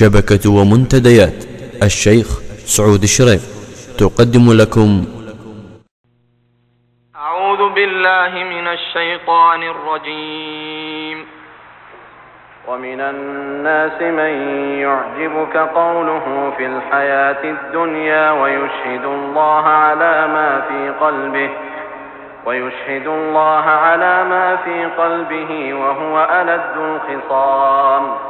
شبكة ومنتديات. الشيخ سعود الشريف تقدم لكم. أعوذ بالله من الشيطان الرجيم. ومن الناس من يعجبك قوله في الحياة الدنيا ويشهد الله على ما في قلبه ويشهد الله على ما في قلبه وهو ألد الخصام.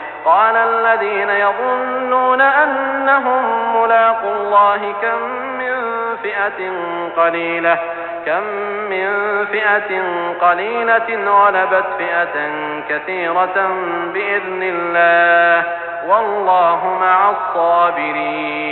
قال الذين يظنون أنهم ملاقوا الله كم من فئة قليلة كم من فئة قليلة غلبت فئة كثيرة بإذن الله والله مع الصابرين.